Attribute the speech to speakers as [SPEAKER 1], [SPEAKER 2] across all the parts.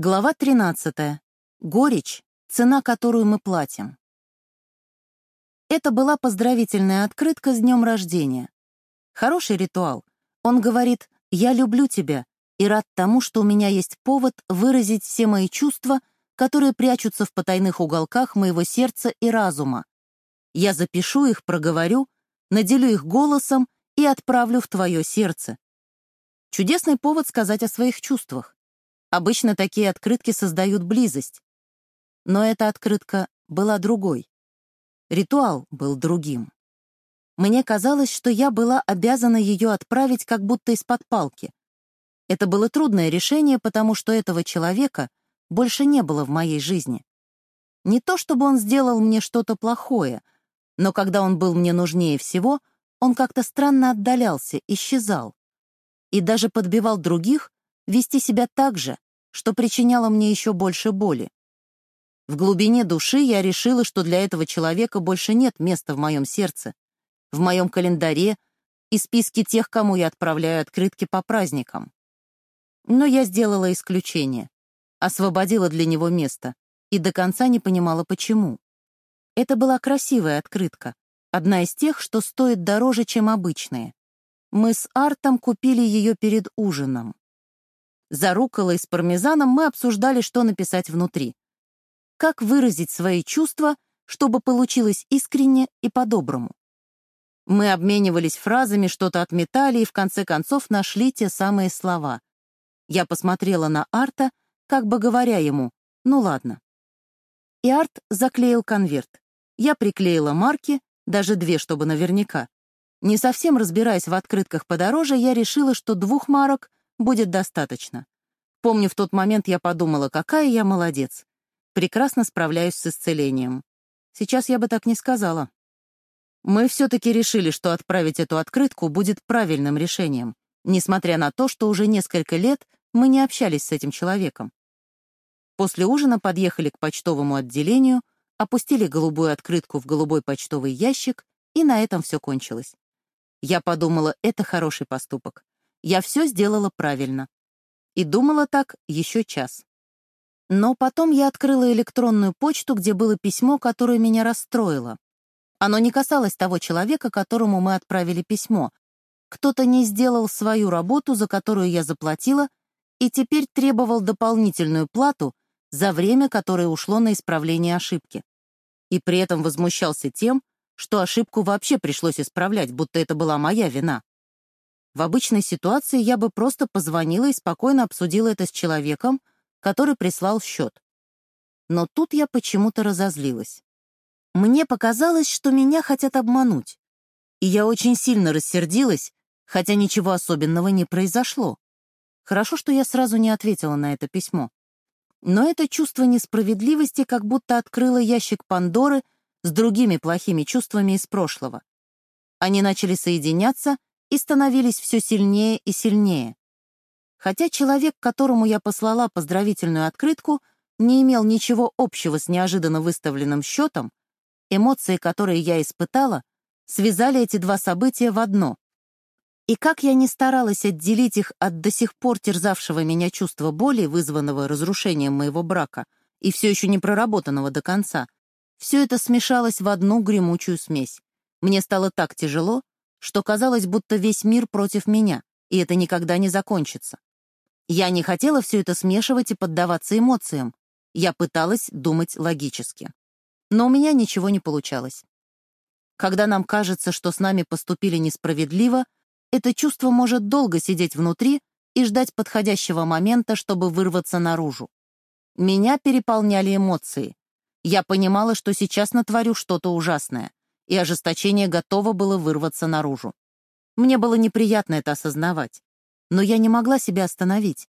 [SPEAKER 1] Глава 13. Горечь — цена, которую мы платим. Это была поздравительная открытка с днем рождения. Хороший ритуал. Он говорит «Я люблю тебя» и рад тому, что у меня есть повод выразить все мои чувства, которые прячутся в потайных уголках моего сердца и разума. Я запишу их, проговорю, наделю их голосом и отправлю в твое сердце. Чудесный повод сказать о своих чувствах. Обычно такие открытки создают близость. Но эта открытка была другой. Ритуал был другим. Мне казалось, что я была обязана ее отправить как будто из-под палки. Это было трудное решение, потому что этого человека больше не было в моей жизни. Не то чтобы он сделал мне что-то плохое, но когда он был мне нужнее всего, он как-то странно отдалялся, исчезал. И даже подбивал других вести себя так же, что причиняло мне еще больше боли. В глубине души я решила, что для этого человека больше нет места в моем сердце, в моем календаре и списке тех, кому я отправляю открытки по праздникам. Но я сделала исключение, освободила для него место и до конца не понимала, почему. Это была красивая открытка, одна из тех, что стоит дороже, чем обычные. Мы с Артом купили ее перед ужином. За рукколой с пармезаном мы обсуждали, что написать внутри. Как выразить свои чувства, чтобы получилось искренне и по-доброму. Мы обменивались фразами, что-то отметали и в конце концов нашли те самые слова. Я посмотрела на Арта, как бы говоря ему «ну ладно». И Арт заклеил конверт. Я приклеила марки, даже две, чтобы наверняка. Не совсем разбираясь в открытках подороже, я решила, что двух марок будет достаточно. Помню, в тот момент я подумала, какая я молодец. Прекрасно справляюсь с исцелением. Сейчас я бы так не сказала. Мы все-таки решили, что отправить эту открытку будет правильным решением, несмотря на то, что уже несколько лет мы не общались с этим человеком. После ужина подъехали к почтовому отделению, опустили голубую открытку в голубой почтовый ящик, и на этом все кончилось. Я подумала, это хороший поступок. Я все сделала правильно. И думала так еще час. Но потом я открыла электронную почту, где было письмо, которое меня расстроило. Оно не касалось того человека, которому мы отправили письмо. Кто-то не сделал свою работу, за которую я заплатила, и теперь требовал дополнительную плату за время, которое ушло на исправление ошибки. И при этом возмущался тем, что ошибку вообще пришлось исправлять, будто это была моя вина. В обычной ситуации я бы просто позвонила и спокойно обсудила это с человеком, который прислал счет. Но тут я почему-то разозлилась. Мне показалось, что меня хотят обмануть. И я очень сильно рассердилась, хотя ничего особенного не произошло. Хорошо, что я сразу не ответила на это письмо. Но это чувство несправедливости как будто открыло ящик Пандоры с другими плохими чувствами из прошлого. Они начали соединяться, и становились все сильнее и сильнее. Хотя человек, которому я послала поздравительную открытку, не имел ничего общего с неожиданно выставленным счетом, эмоции, которые я испытала, связали эти два события в одно. И как я не старалась отделить их от до сих пор терзавшего меня чувства боли, вызванного разрушением моего брака, и все еще не проработанного до конца, все это смешалось в одну гремучую смесь. Мне стало так тяжело, что казалось, будто весь мир против меня, и это никогда не закончится. Я не хотела все это смешивать и поддаваться эмоциям. Я пыталась думать логически. Но у меня ничего не получалось. Когда нам кажется, что с нами поступили несправедливо, это чувство может долго сидеть внутри и ждать подходящего момента, чтобы вырваться наружу. Меня переполняли эмоции. Я понимала, что сейчас натворю что-то ужасное и ожесточение готово было вырваться наружу. Мне было неприятно это осознавать, но я не могла себя остановить.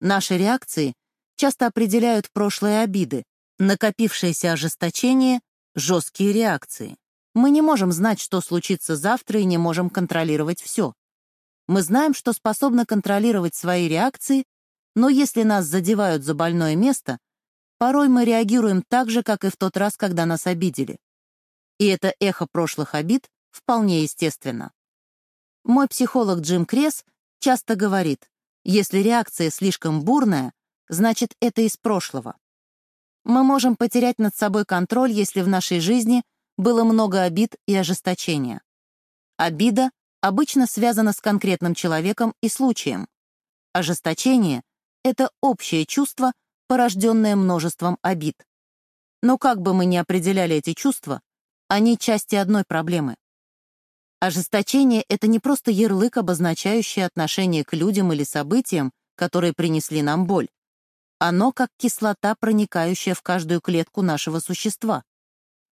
[SPEAKER 1] Наши реакции часто определяют прошлые обиды, накопившееся ожесточение, жесткие реакции. Мы не можем знать, что случится завтра, и не можем контролировать все. Мы знаем, что способны контролировать свои реакции, но если нас задевают за больное место, порой мы реагируем так же, как и в тот раз, когда нас обидели. И это эхо прошлых обид вполне естественно. Мой психолог Джим Кресс часто говорит, если реакция слишком бурная, значит, это из прошлого. Мы можем потерять над собой контроль, если в нашей жизни было много обид и ожесточения. Обида обычно связана с конкретным человеком и случаем. Ожесточение — это общее чувство, порожденное множеством обид. Но как бы мы ни определяли эти чувства, они части одной проблемы. Ожесточение — это не просто ярлык, обозначающий отношение к людям или событиям, которые принесли нам боль. Оно как кислота, проникающая в каждую клетку нашего существа.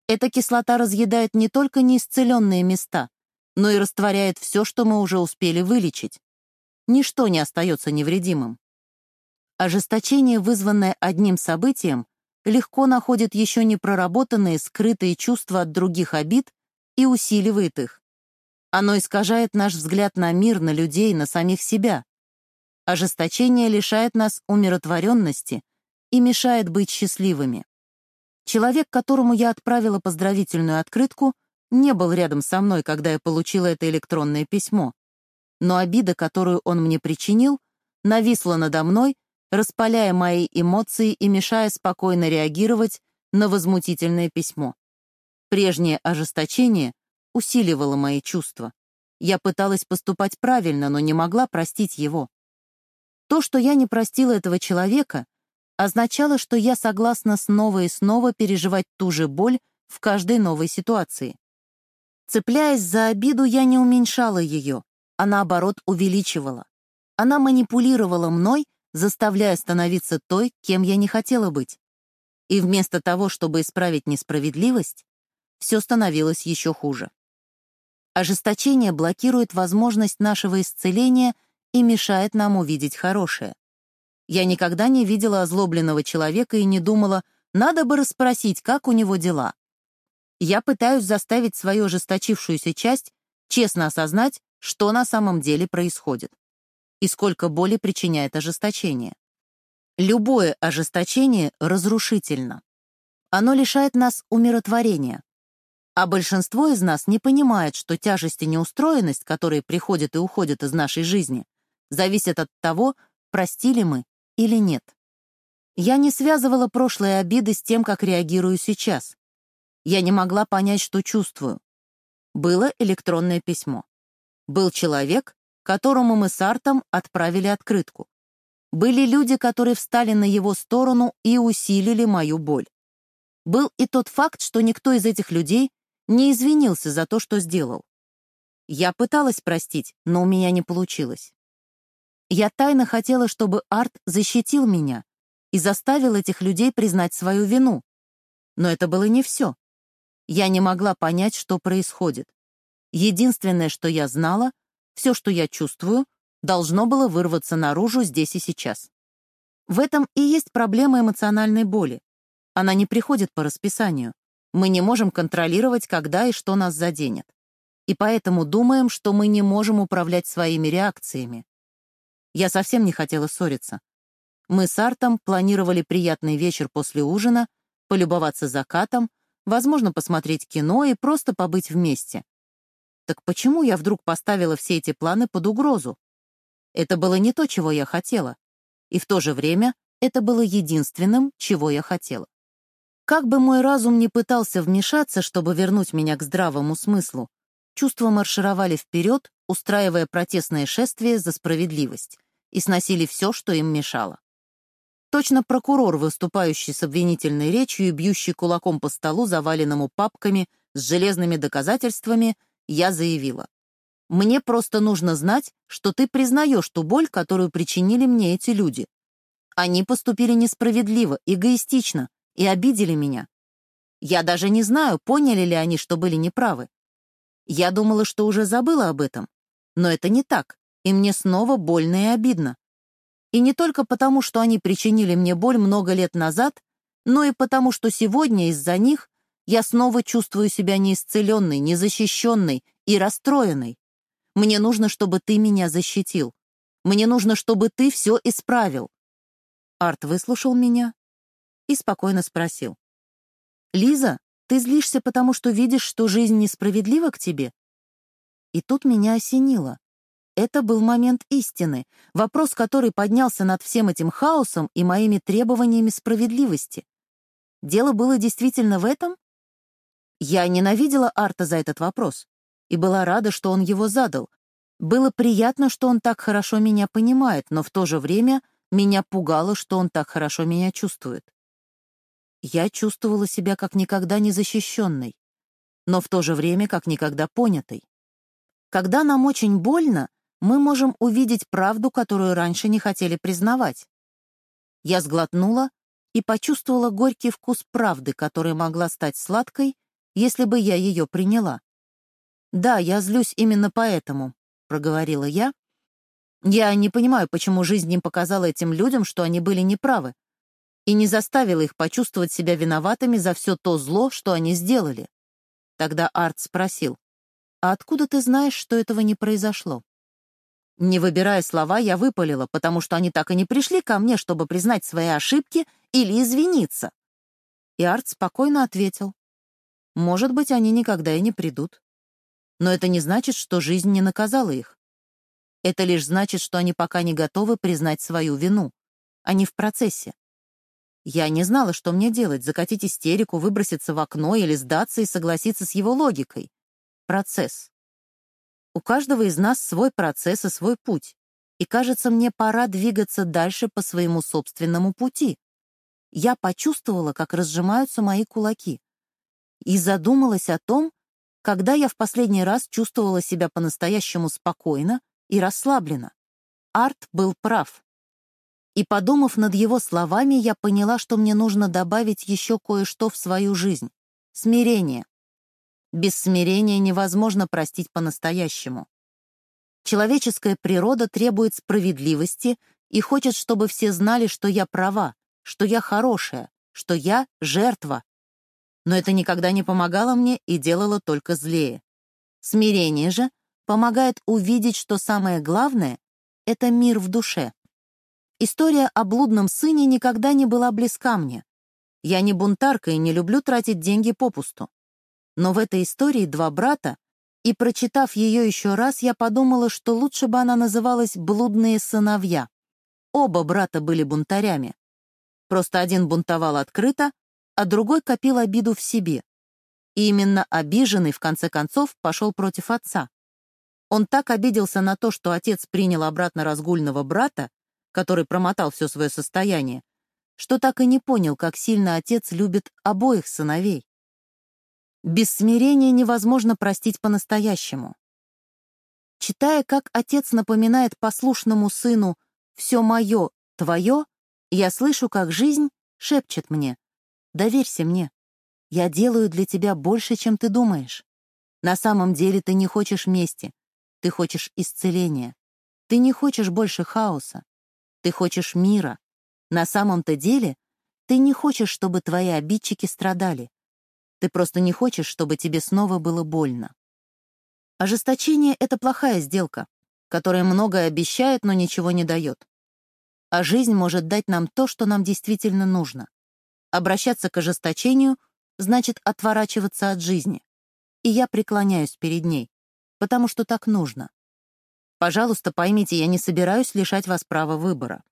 [SPEAKER 1] Эта кислота разъедает не только неисцеленные места, но и растворяет все, что мы уже успели вылечить. Ничто не остается невредимым. Ожесточение, вызванное одним событием, легко находит еще не проработанные скрытые чувства от других обид и усиливает их. Оно искажает наш взгляд на мир, на людей, на самих себя. Ожесточение лишает нас умиротворенности и мешает быть счастливыми. Человек, которому я отправила поздравительную открытку, не был рядом со мной, когда я получила это электронное письмо. Но обида, которую он мне причинил, нависла надо мной, распаляя мои эмоции и мешая спокойно реагировать на возмутительное письмо. Прежнее ожесточение усиливало мои чувства. Я пыталась поступать правильно, но не могла простить его. То, что я не простила этого человека, означало, что я согласна снова и снова переживать ту же боль в каждой новой ситуации. Цепляясь за обиду, я не уменьшала ее, а наоборот увеличивала. Она манипулировала мной, заставляя становиться той, кем я не хотела быть. И вместо того, чтобы исправить несправедливость, все становилось еще хуже. Ожесточение блокирует возможность нашего исцеления — и мешает нам увидеть хорошее. Я никогда не видела озлобленного человека и не думала, надо бы расспросить, как у него дела. Я пытаюсь заставить свою ожесточившуюся часть честно осознать, что на самом деле происходит и сколько боли причиняет ожесточение. Любое ожесточение разрушительно. Оно лишает нас умиротворения. А большинство из нас не понимает, что тяжесть и неустроенность, которые приходят и уходят из нашей жизни, зависит от того, простили мы или нет. Я не связывала прошлые обиды с тем, как реагирую сейчас. Я не могла понять, что чувствую. Было электронное письмо. Был человек, которому мы с Артом отправили открытку. Были люди, которые встали на его сторону и усилили мою боль. Был и тот факт, что никто из этих людей не извинился за то, что сделал. Я пыталась простить, но у меня не получилось. Я тайно хотела, чтобы Арт защитил меня и заставил этих людей признать свою вину. Но это было не все. Я не могла понять, что происходит. Единственное, что я знала, все, что я чувствую, должно было вырваться наружу здесь и сейчас. В этом и есть проблема эмоциональной боли. Она не приходит по расписанию. Мы не можем контролировать, когда и что нас заденет. И поэтому думаем, что мы не можем управлять своими реакциями. Я совсем не хотела ссориться. Мы с Артом планировали приятный вечер после ужина, полюбоваться закатом, возможно, посмотреть кино и просто побыть вместе. Так почему я вдруг поставила все эти планы под угрозу? Это было не то, чего я хотела. И в то же время это было единственным, чего я хотела. Как бы мой разум не пытался вмешаться, чтобы вернуть меня к здравому смыслу, чувства маршировали вперед, устраивая протестное шествие за справедливость, и сносили все, что им мешало. Точно прокурор, выступающий с обвинительной речью и бьющий кулаком по столу, заваленному папками с железными доказательствами, я заявила. «Мне просто нужно знать, что ты признаешь ту боль, которую причинили мне эти люди. Они поступили несправедливо, эгоистично и обидели меня. Я даже не знаю, поняли ли они, что были неправы. Я думала, что уже забыла об этом, но это не так, и мне снова больно и обидно. И не только потому, что они причинили мне боль много лет назад, но и потому, что сегодня из-за них я снова чувствую себя неисцеленной, незащищенной и расстроенной. Мне нужно, чтобы ты меня защитил. Мне нужно, чтобы ты все исправил. Арт выслушал меня и спокойно спросил. «Лиза, ты злишься, потому что видишь, что жизнь несправедлива к тебе?» И тут меня осенило. это был момент истины, вопрос, который поднялся над всем этим хаосом и моими требованиями справедливости. Дело было действительно в этом? Я ненавидела Арта за этот вопрос и была рада, что он его задал. Было приятно, что он так хорошо меня понимает, но в то же время меня пугало, что он так хорошо меня чувствует. Я чувствовала себя как никогда незащищенной, но в то же время как никогда понятой. Когда нам очень больно, мы можем увидеть правду, которую раньше не хотели признавать. Я сглотнула и почувствовала горький вкус правды, которая могла стать сладкой, если бы я ее приняла. «Да, я злюсь именно поэтому», — проговорила я. «Я не понимаю, почему жизнь не показала этим людям, что они были неправы, и не заставила их почувствовать себя виноватыми за все то зло, что они сделали». Тогда Арт спросил, «А откуда ты знаешь, что этого не произошло?» Не выбирая слова, я выпалила, потому что они так и не пришли ко мне, чтобы признать свои ошибки или извиниться. И Арт спокойно ответил, «Может быть, они никогда и не придут. Но это не значит, что жизнь не наказала их. Это лишь значит, что они пока не готовы признать свою вину. Они в процессе. Я не знала, что мне делать, закатить истерику, выброситься в окно или сдаться и согласиться с его логикой. Процесс. У каждого из нас свой процесс и свой путь. И кажется, мне пора двигаться дальше по своему собственному пути. Я почувствовала, как разжимаются мои кулаки. И задумалась о том, когда я в последний раз чувствовала себя по-настоящему спокойно и расслабленно. Арт был прав. И, подумав над его словами, я поняла, что мне нужно добавить еще кое-что в свою жизнь — смирение. Без смирения невозможно простить по-настоящему. Человеческая природа требует справедливости и хочет, чтобы все знали, что я права, что я хорошая, что я жертва. Но это никогда не помогало мне и делало только злее. Смирение же помогает увидеть, что самое главное — это мир в душе. История о блудном сыне никогда не была близка мне. Я не бунтарка и не люблю тратить деньги попусту. Но в этой истории два брата, и, прочитав ее еще раз, я подумала, что лучше бы она называлась «Блудные сыновья». Оба брата были бунтарями. Просто один бунтовал открыто, а другой копил обиду в себе. И именно обиженный, в конце концов, пошел против отца. Он так обиделся на то, что отец принял обратно разгульного брата, который промотал все свое состояние, что так и не понял, как сильно отец любит обоих сыновей. Без смирения невозможно простить по-настоящему. Читая, как отец напоминает послушному сыну «все мое, твое», я слышу, как жизнь шепчет мне «доверься мне, я делаю для тебя больше, чем ты думаешь». На самом деле ты не хочешь мести, ты хочешь исцеления. Ты не хочешь больше хаоса, ты хочешь мира. На самом-то деле ты не хочешь, чтобы твои обидчики страдали. Ты просто не хочешь, чтобы тебе снова было больно. Ожесточение — это плохая сделка, которая многое обещает, но ничего не дает. А жизнь может дать нам то, что нам действительно нужно. Обращаться к ожесточению значит отворачиваться от жизни. И я преклоняюсь перед ней, потому что так нужно. Пожалуйста, поймите, я не собираюсь лишать вас права выбора.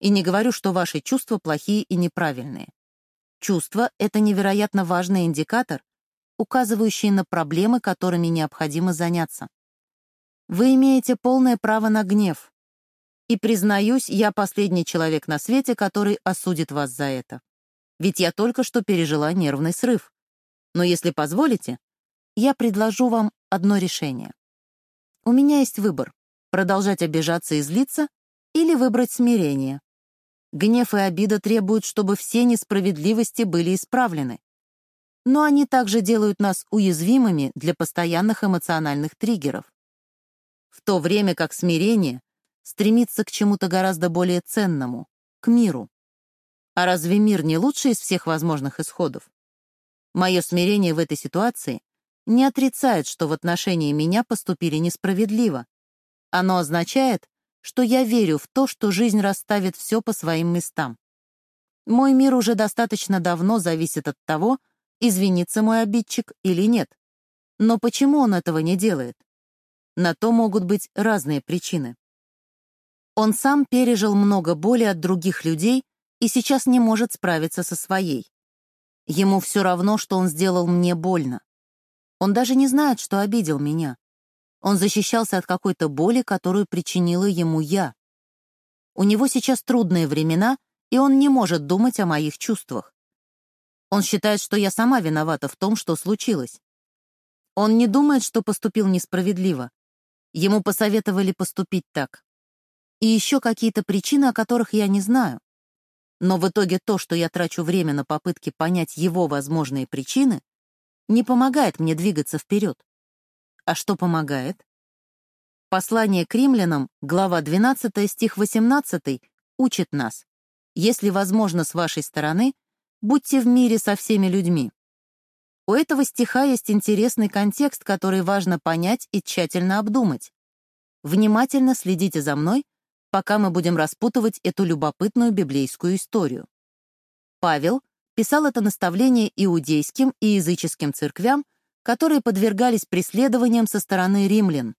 [SPEAKER 1] И не говорю, что ваши чувства плохие и неправильные. Чувство — это невероятно важный индикатор, указывающий на проблемы, которыми необходимо заняться. Вы имеете полное право на гнев. И, признаюсь, я последний человек на свете, который осудит вас за это. Ведь я только что пережила нервный срыв. Но если позволите, я предложу вам одно решение. У меня есть выбор — продолжать обижаться и злиться или выбрать смирение. Гнев и обида требуют, чтобы все несправедливости были исправлены. Но они также делают нас уязвимыми для постоянных эмоциональных триггеров. В то время как смирение стремится к чему-то гораздо более ценному — к миру. А разве мир не лучший из всех возможных исходов? Мое смирение в этой ситуации не отрицает, что в отношении меня поступили несправедливо. Оно означает, что я верю в то, что жизнь расставит все по своим местам. Мой мир уже достаточно давно зависит от того, извинится мой обидчик или нет. Но почему он этого не делает? На то могут быть разные причины. Он сам пережил много боли от других людей и сейчас не может справиться со своей. Ему все равно, что он сделал мне больно. Он даже не знает, что обидел меня. Он защищался от какой-то боли, которую причинила ему я. У него сейчас трудные времена, и он не может думать о моих чувствах. Он считает, что я сама виновата в том, что случилось. Он не думает, что поступил несправедливо. Ему посоветовали поступить так. И еще какие-то причины, о которых я не знаю. Но в итоге то, что я трачу время на попытки понять его возможные причины, не помогает мне двигаться вперед. А что помогает? Послание к римлянам, глава 12, стих 18, учит нас. Если возможно с вашей стороны, будьте в мире со всеми людьми. У этого стиха есть интересный контекст, который важно понять и тщательно обдумать. Внимательно следите за мной, пока мы будем распутывать эту любопытную библейскую историю. Павел писал это наставление иудейским и языческим церквям, которые подвергались преследованиям со стороны римлян.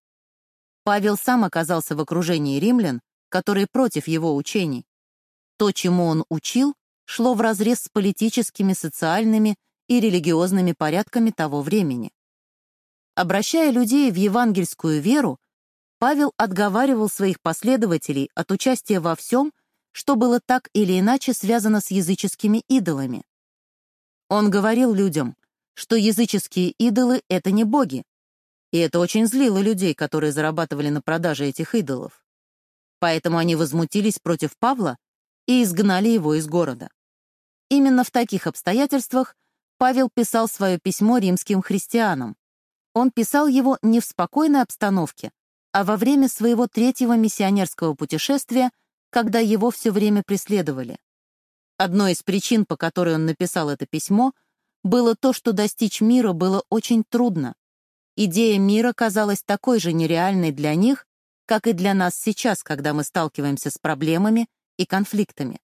[SPEAKER 1] Павел сам оказался в окружении римлян, которые против его учений. То, чему он учил, шло вразрез с политическими, социальными и религиозными порядками того времени. Обращая людей в евангельскую веру, Павел отговаривал своих последователей от участия во всем, что было так или иначе связано с языческими идолами. Он говорил людям, что языческие идолы — это не боги, и это очень злило людей, которые зарабатывали на продаже этих идолов. Поэтому они возмутились против Павла и изгнали его из города. Именно в таких обстоятельствах Павел писал свое письмо римским христианам. Он писал его не в спокойной обстановке, а во время своего третьего миссионерского путешествия, когда его все время преследовали. Одной из причин, по которой он написал это письмо, было то, что достичь мира было очень трудно. Идея мира казалась такой же нереальной для них, как и для нас сейчас, когда мы сталкиваемся с проблемами и конфликтами.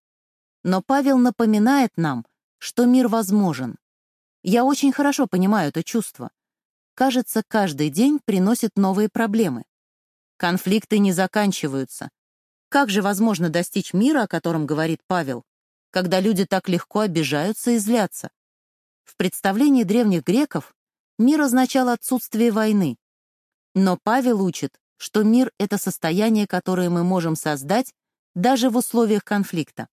[SPEAKER 1] Но Павел напоминает нам, что мир возможен. Я очень хорошо понимаю это чувство. Кажется, каждый день приносит новые проблемы. Конфликты не заканчиваются. Как же возможно достичь мира, о котором говорит Павел, когда люди так легко обижаются и злятся? В представлении древних греков мир означал отсутствие войны. Но Павел учит, что мир — это состояние, которое мы можем создать даже в условиях конфликта.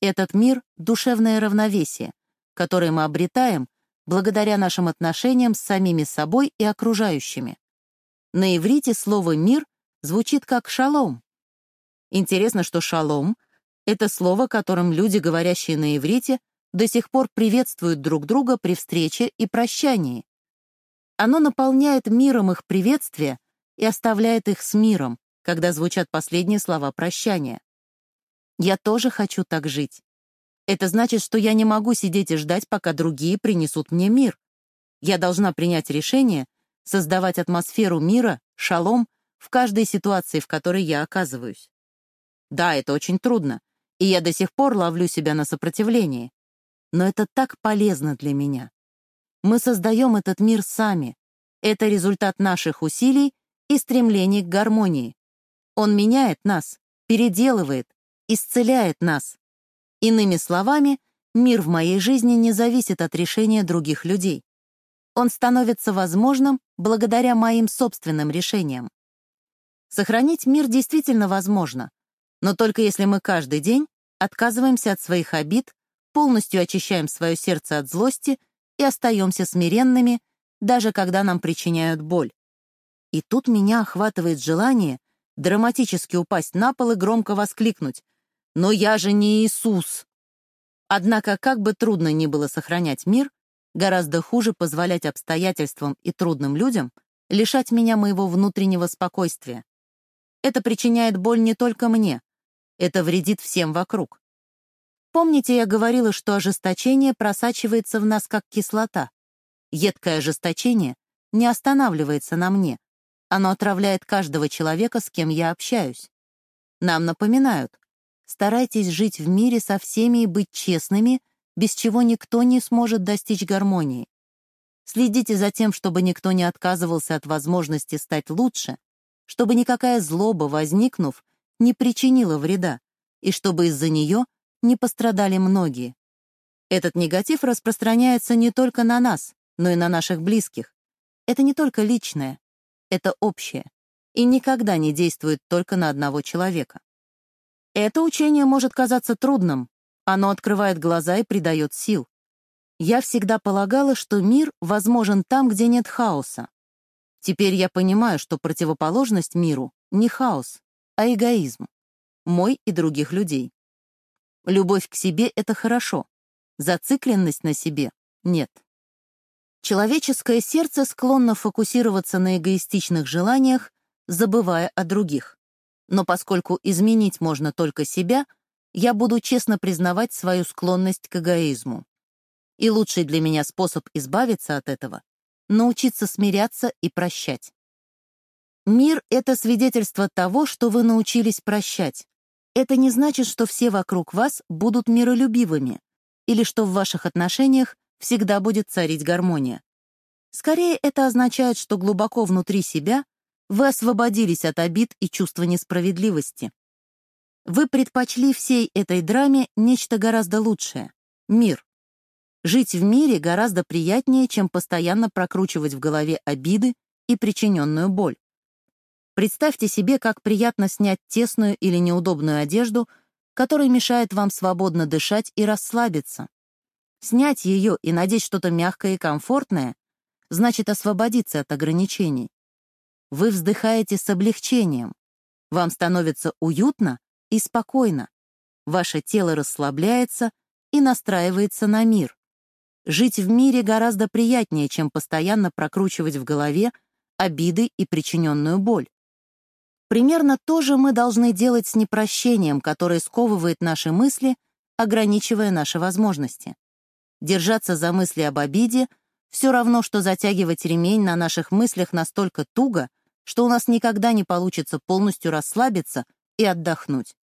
[SPEAKER 1] Этот мир — душевное равновесие, которое мы обретаем благодаря нашим отношениям с самими собой и окружающими. На иврите слово «мир» звучит как «шалом». Интересно, что «шалом» — это слово, которым люди, говорящие на иврите, до сих пор приветствуют друг друга при встрече и прощании. Оно наполняет миром их приветствия и оставляет их с миром, когда звучат последние слова прощания. Я тоже хочу так жить. Это значит, что я не могу сидеть и ждать, пока другие принесут мне мир. Я должна принять решение создавать атмосферу мира, шалом, в каждой ситуации, в которой я оказываюсь. Да, это очень трудно, и я до сих пор ловлю себя на сопротивлении. Но это так полезно для меня. Мы создаем этот мир сами. Это результат наших усилий и стремлений к гармонии. Он меняет нас, переделывает, исцеляет нас. Иными словами, мир в моей жизни не зависит от решения других людей он становится возможным благодаря моим собственным решениям. Сохранить мир действительно возможно, но только если мы каждый день отказываемся от своих обид, полностью очищаем свое сердце от злости и остаемся смиренными, даже когда нам причиняют боль. И тут меня охватывает желание драматически упасть на пол и громко воскликнуть «Но я же не Иисус!». Однако, как бы трудно ни было сохранять мир, Гораздо хуже позволять обстоятельствам и трудным людям лишать меня моего внутреннего спокойствия. Это причиняет боль не только мне, это вредит всем вокруг. Помните, я говорила, что ожесточение просачивается в нас как кислота. Едкое ожесточение не останавливается на мне. Оно отравляет каждого человека, с кем я общаюсь. Нам напоминают, старайтесь жить в мире со всеми и быть честными без чего никто не сможет достичь гармонии. Следите за тем, чтобы никто не отказывался от возможности стать лучше, чтобы никакая злоба, возникнув, не причинила вреда, и чтобы из-за нее не пострадали многие. Этот негатив распространяется не только на нас, но и на наших близких. Это не только личное, это общее, и никогда не действует только на одного человека. Это учение может казаться трудным, оно открывает глаза и придает сил. Я всегда полагала, что мир возможен там, где нет хаоса. Теперь я понимаю, что противоположность миру — не хаос, а эгоизм. Мой и других людей. Любовь к себе — это хорошо. Зацикленность на себе — нет. Человеческое сердце склонно фокусироваться на эгоистичных желаниях, забывая о других. Но поскольку изменить можно только себя, я буду честно признавать свою склонность к эгоизму. И лучший для меня способ избавиться от этого — научиться смиряться и прощать. Мир — это свидетельство того, что вы научились прощать. Это не значит, что все вокруг вас будут миролюбивыми или что в ваших отношениях всегда будет царить гармония. Скорее, это означает, что глубоко внутри себя вы освободились от обид и чувства несправедливости. Вы предпочли всей этой драме нечто гораздо лучшее — мир. Жить в мире гораздо приятнее, чем постоянно прокручивать в голове обиды и причиненную боль. Представьте себе, как приятно снять тесную или неудобную одежду, которая мешает вам свободно дышать и расслабиться. Снять ее и надеть что-то мягкое и комфортное значит освободиться от ограничений. Вы вздыхаете с облегчением. Вам становится уютно и спокойно. Ваше тело расслабляется и настраивается на мир. Жить в мире гораздо приятнее, чем постоянно прокручивать в голове обиды и причиненную боль. Примерно то же мы должны делать с непрощением, которое сковывает наши мысли, ограничивая наши возможности. Держаться за мысли об обиде — все равно, что затягивать ремень на наших мыслях настолько туго, что у нас никогда не получится полностью расслабиться и отдохнуть.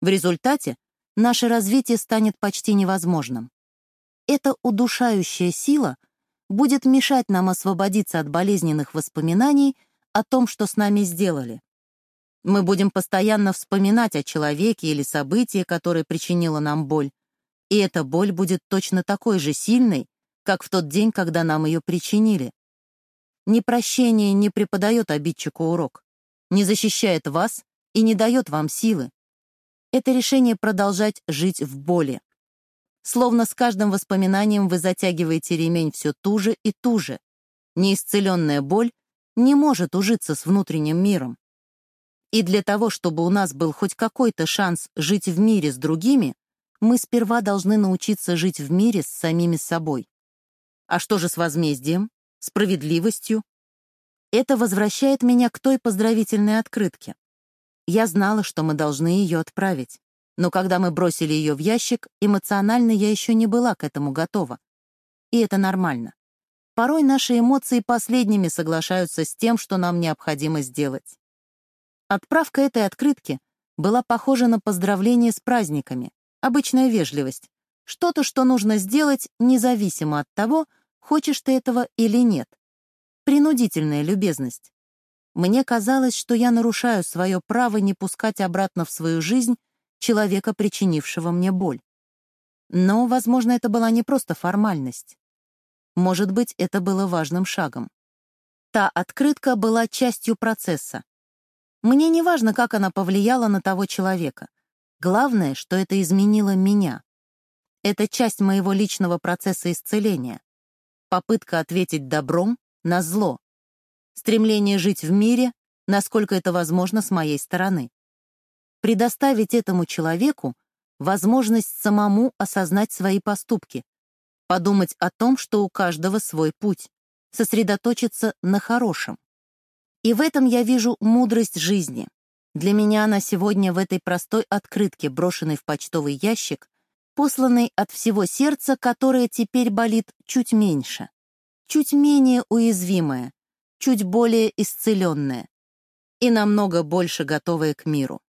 [SPEAKER 1] В результате наше развитие станет почти невозможным эта удушающая сила будет мешать нам освободиться от болезненных воспоминаний о том, что с нами сделали. Мы будем постоянно вспоминать о человеке или событии, которое причинило нам боль, и эта боль будет точно такой же сильной, как в тот день, когда нам ее причинили. Непрощение не преподает обидчику урок, не защищает вас и не дает вам силы. Это решение продолжать жить в боли. Словно с каждым воспоминанием вы затягиваете ремень все туже и туже. Неисцеленная боль не может ужиться с внутренним миром. И для того, чтобы у нас был хоть какой-то шанс жить в мире с другими, мы сперва должны научиться жить в мире с самими собой. А что же с возмездием, справедливостью? Это возвращает меня к той поздравительной открытке. Я знала, что мы должны ее отправить. Но когда мы бросили ее в ящик, эмоционально я еще не была к этому готова. И это нормально. Порой наши эмоции последними соглашаются с тем, что нам необходимо сделать. Отправка этой открытки была похожа на поздравление с праздниками, обычная вежливость, что-то, что нужно сделать независимо от того, хочешь ты этого или нет. Принудительная любезность. Мне казалось, что я нарушаю свое право не пускать обратно в свою жизнь человека, причинившего мне боль. Но, возможно, это была не просто формальность. Может быть, это было важным шагом. Та открытка была частью процесса. Мне не важно, как она повлияла на того человека. Главное, что это изменило меня. Это часть моего личного процесса исцеления. Попытка ответить добром на зло. Стремление жить в мире, насколько это возможно с моей стороны предоставить этому человеку возможность самому осознать свои поступки, подумать о том, что у каждого свой путь, сосредоточиться на хорошем. И в этом я вижу мудрость жизни. Для меня она сегодня в этой простой открытке, брошенной в почтовый ящик, посланной от всего сердца, которое теперь болит чуть меньше, чуть менее уязвимое, чуть более исцеленное и намного больше готовое к миру.